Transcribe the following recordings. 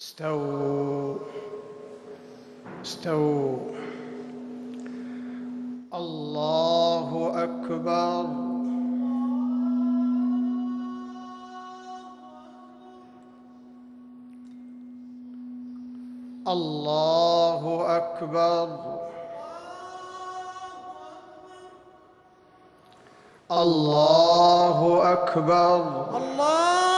استووا. استووا. الله أكبر. الله أكبر. الله أكبر. الله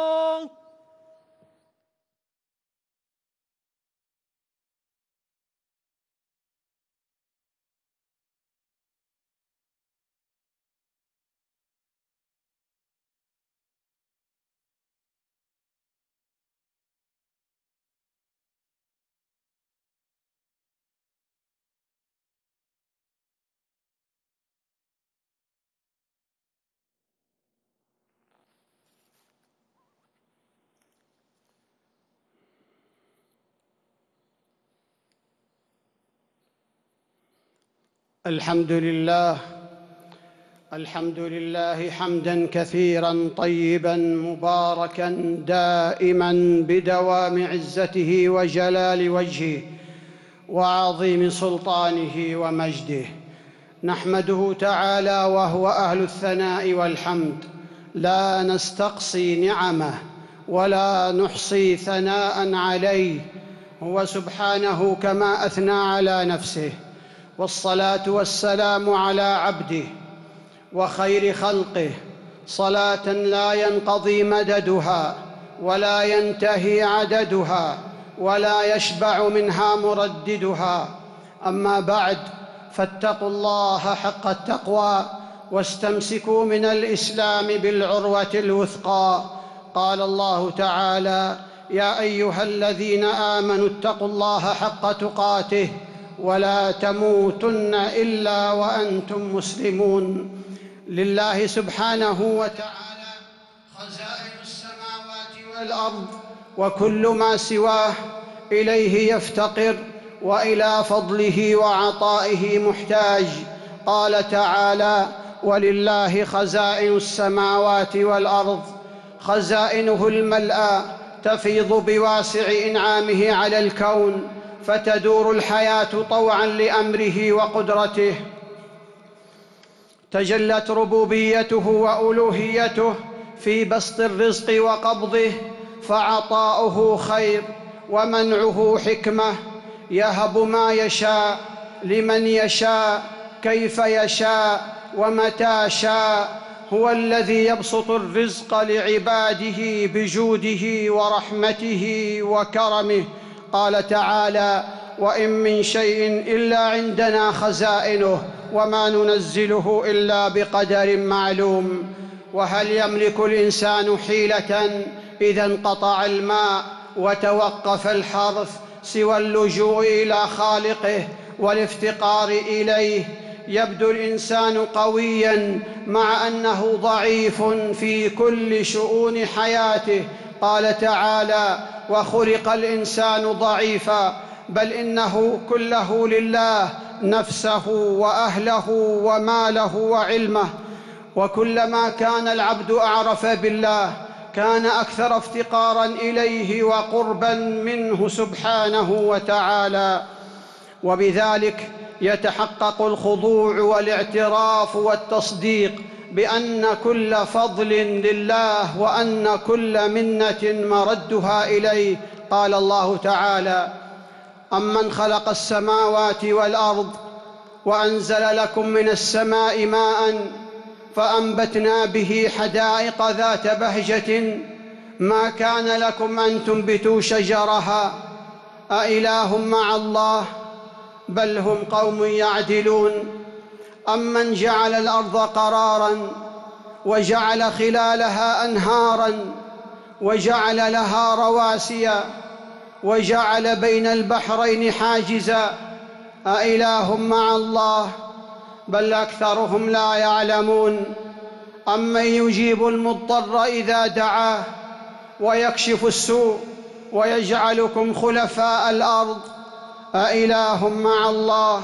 الحمد لله الحمد لله حمدا كثيرا طيبا مباركا دائما بدوام عزته وجلال وجهه وعظيم سلطانه ومجده. نحمده تعالى وهو أهل الثناء والحمد. لا نستقصي نعمه ولا نحصي ثناء عليه. هو سبحانه كما أثنى على نفسه. والصلاة والسلام على عبده وخير خلقه. صلاة لا ينقضي مددها ولا ينتهي عددها ولا يشبع منها مرددها. أما بعد فاتقوا الله حق التقوى واستمسكوا من الإسلام بالعروة الوثقى. قال الله تعالى يا أيها الذين آمنوا اتقوا الله حق تقاته ولا تموتن إلا وأنتم مسلمون. لله سبحانه وتعالى خزائن السماوات والأرض وكل ما سواه إليه يفتقر وإلى فضله وعطائه محتاج. قال تعالى ولله خزائن السماوات والأرض. خزائنه الملأى تفيض بواسع إنعامه على الكون. فتدور الحياة طوعا لأمره وقدرته. تجلت ربوبيته وألوهيته في بسط الرزق وقبضه فعطاؤه خير ومنعه حكمة. يهب ما يشاء لمن يشاء كيف يشاء ومتى شاء. هو الذي يبسط الرزق لعباده بجوده ورحمته وكرمه. قال تعالى وإن من شيء إلا عندنا خزائنه وما ننزله إلا بقدر معلوم وهل يملك الإنسان حيلة إذا انقطع الماء وتوقف الحرث سوى اللجوء إلى خالقه والافتقار إليه؟ يبدو الإنسان قويا مع أنه ضعيف في كل شؤون حياته. قال تعالى وخلق الإنسان ضعيفا بل إنه كله لله نفسه وأهله وماله وعلمه. وكلما كان العبد أعرف بالله كان أكثر افتقارا إليه وقربا منه سبحانه وتعالى. وبذلك يتحقق الخضوع والاعتراف والتصديق بأن كل فضل لله وأن كل منة مردها إليه. قال الله تعالى أمن خلق السماوات والأرض وأنزل لكم من السماء ماء فأنبتنا به حدائق ذات بهجة. ما كان لكم أن تنبتوا شجرها؟ أإله مع الله؟ بل هم قوم يعدلون. أمن جعل الأرض قرارا وجعل خلالها أنهارا وجعل لها رواسي وجعل بين البحرين حاجزا أإله مع الله بل أكثرهم لا يعلمون أمن يجيب المضطر إذا دعاه ويكشف السوء ويجعلكم خلفاء الأرض أإله مع الله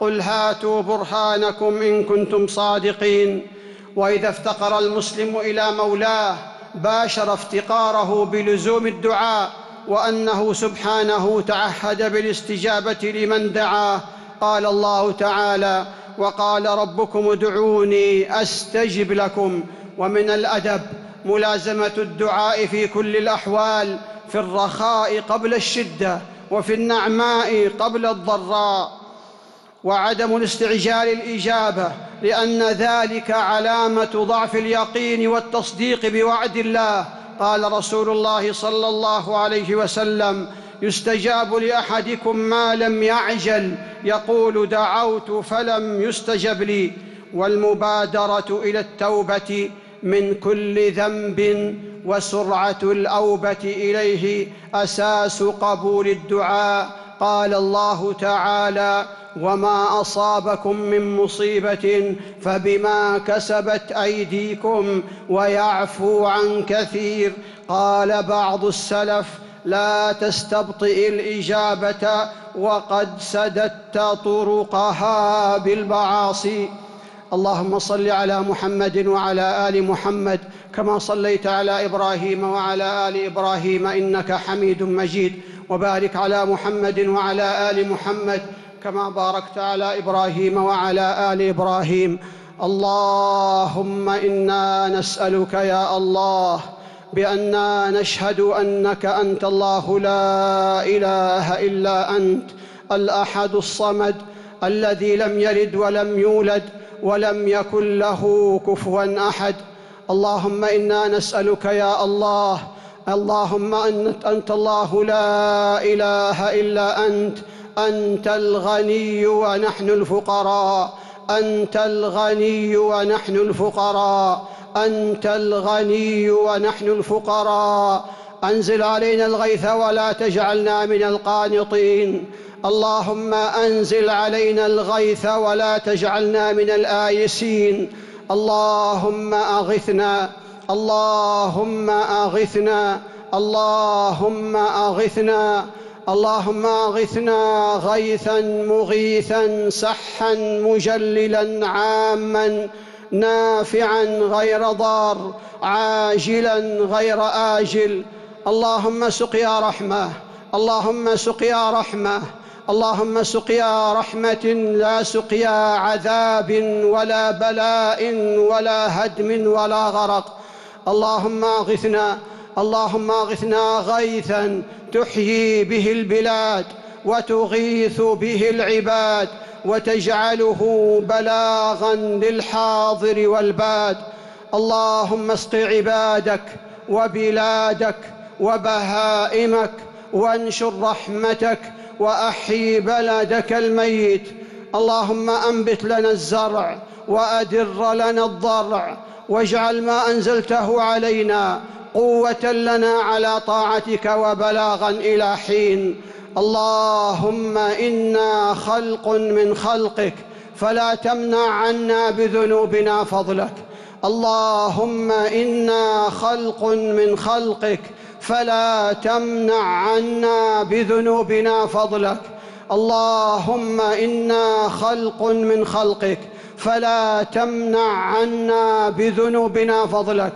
قل هاتوا برهانكم إن كنتم صادقين. وإذا افتقر المسلم إلى مولاه باشر افتقاره بلزوم الدعاء وأنه سبحانه تعهد بالاستجابة لمن دعاه. قال الله تعالى وقال ربكم ادعوني أستجب لكم. ومن الأدب ملازمة الدعاء في كل الأحوال في الرخاء قبل الشدة وفي النعماء قبل الضراء. وعدم الاستعجال الإجابة لأن ذلك علامة ضعف اليقين والتصديق بوعد الله. قال رسول الله صلى الله عليه وسلم يستجاب لأحدكم ما لم يعجل يقول دعوت فلم يستجب لي. والمبادرة إلى التوبة من كل ذنب وسرعة الأوبة إليه أساس قبول الدعاء. قال الله تعالى وما اصابكم من مصيبه فبما كسبت ايديكم ويعفو عن كثير قال بعض السلف لا تستبطئ الاجابه وقد سددت طرقها بالمعاصي اللهم صل على محمد وعلى آل محمد كما صليت على إبراهيم وعلى آل إبراهيم إنك حميد مجيد وبارك على محمد وعلى آل محمد كما باركت على إبراهيم وعلى آل إبراهيم. اللهم إنا نسألك يا الله بانا نشهد أنك أنت الله لا إله إلا أنت الأحد الصمد الذي لم يلد ولم يولد ولم يكن له كفوا أحد. اللهم إنا نسألك يا الله اللهم أنت, أنت الله لا إله إلا أنت أنت الغني ونحن الفقراء. أنت الغني ونحن الفقراء. أنت الغني ونحن الفقراء. أنزل علينا الغيث ولا تجعلنا من القانطين. اللهم أنزل علينا الغيث ولا تجعلنا من الآيسين. اللهم أغثنا. اللهم أغثنا. اللهم أغثنا. اللهم اغثنا غيثا مغيثا سحا مجللا عاما نافعا غير ضار عاجلا غير آجل. اللهم سقيا رحمة اللهم سقيا رحمة اللهم سقيا رحمة. لا سقيا عذاب ولا بلاء ولا هدم ولا غرق. اللهم اغثنا اللهم اغثنا غيثا تحيي به البلاد وتغيث به العباد وتجعله بلاغا للحاضر والباد. اللهم اسق عبادك وبلادك وبهائمك وانشر رحمتك وأحيي بلدك الميت. اللهم أنبت لنا الزرع وأدر لنا الضرع واجعل ما أنزلته علينا قوة لنا على طاعتك وبلاغا إلى حين. اللهم إنا خلق من خلقك فلا تمنع عنا بذنوبنا فضلك. اللهم إنا خلق من خلقك فلا تمنع عنا بذنوبنا فضلك. اللهم إنا خلق من خلقك فلا تمنع عنا بذنوبنا فضلك.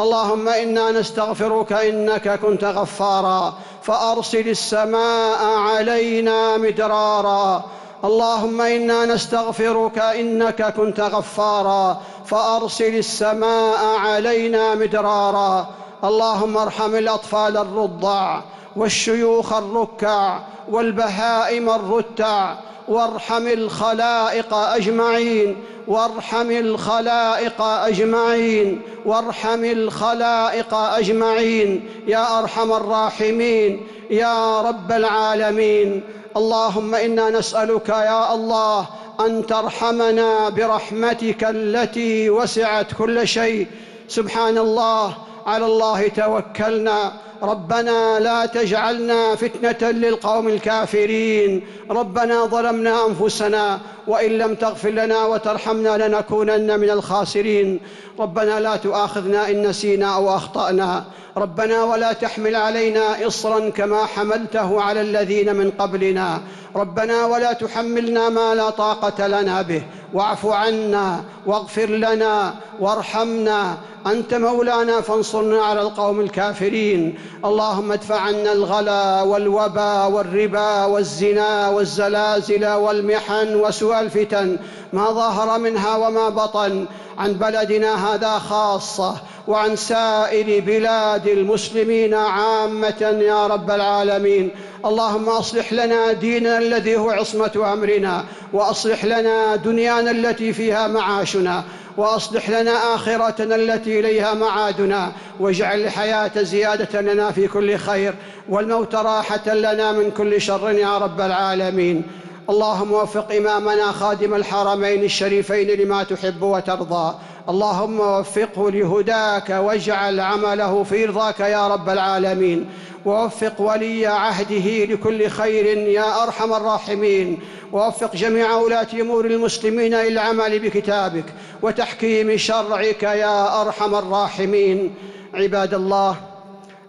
اللهم إنا نستغفرك إنك كنت غفارا فأرسل السماء علينا مدرارا اللهم إنا نستغفرك إنك كنت غفارا فأرسل السماء علينا مدرارا اللهم ارحم الأطفال الرضع والشيوخ الركع والبهائم الرتع وارحم الخلائق أجمعين وارحم الخلائق أجمعين وارحم الخلائق أجمعين. يا أرحم الراحمين يا رب العالمين. اللهم إنا نسألك يا الله أن ترحمنا برحمتك التي وسعت كل شيء. سبحان الله على الله توكلنا. ربنا لا تجعلنا فتنة للقوم الكافرين. ربنا ظلمنا أنفسنا وإن لم تغفر لنا وترحمنا لنكونن من الخاسرين. ربنا لا تؤاخذنا إن نسينا أو أخطأنا. ربنا ولا تحمل علينا إصرا كما حملته على الذين من قبلنا. ربنا ولا تحملنا ما لا طاقة لنا به. واعف عنا واغفر لنا وارحمنا. أنت مولانا فانصرنا على القوم الكافرين. اللهم ادفع عنا الغلا والوبا والربا والزنا والزلازل والمحن وسوء الفتن ما ظهر منها وما بطن عن بلدنا هذا خاصة وعن سائر بلاد المسلمين عامة يا رب العالمين. اللهم أصلح لنا ديننا الذي هو عصمة أمرنا وأصلح لنا دنيانا التي فيها معاشنا. وأصلح لنا آخرتنا التي إليها معادنا واجعل الحياة زيادة لنا في كل خير والموت راحة لنا من كل شر يا رب العالمين. اللهم وفق إمامنا خادم الحرمين الشريفين لما تحب وترضى. اللهم وفقه لهداك واجعل عمله في رضاك يا رب العالمين. ووفق ولي عهده لكل خير يا أرحم الراحمين. ووفق جميع ولاة أمور المسلمين إلى العمل بكتابك وتحكيم شرعك يا أرحم الراحمين. عباد الله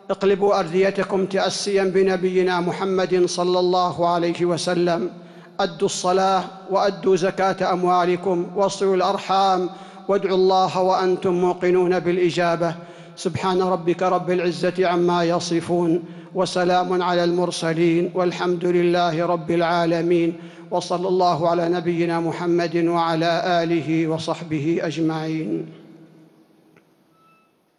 اقلبوا أرديتكم تأسيا بنبينا محمد صلى الله عليه وسلم. أدوا الصلاة وأدوا زكاة أموالكم واصلوا الأرحام. وادعوا الله وأنتم موقنون بالإجابة. سبحان ربك رب العزة عما يصفون. وسلام على المرسلين والحمد لله رب العالمين وصلى الله على نبينا محمد وعلى آله وصحبه أجمعين.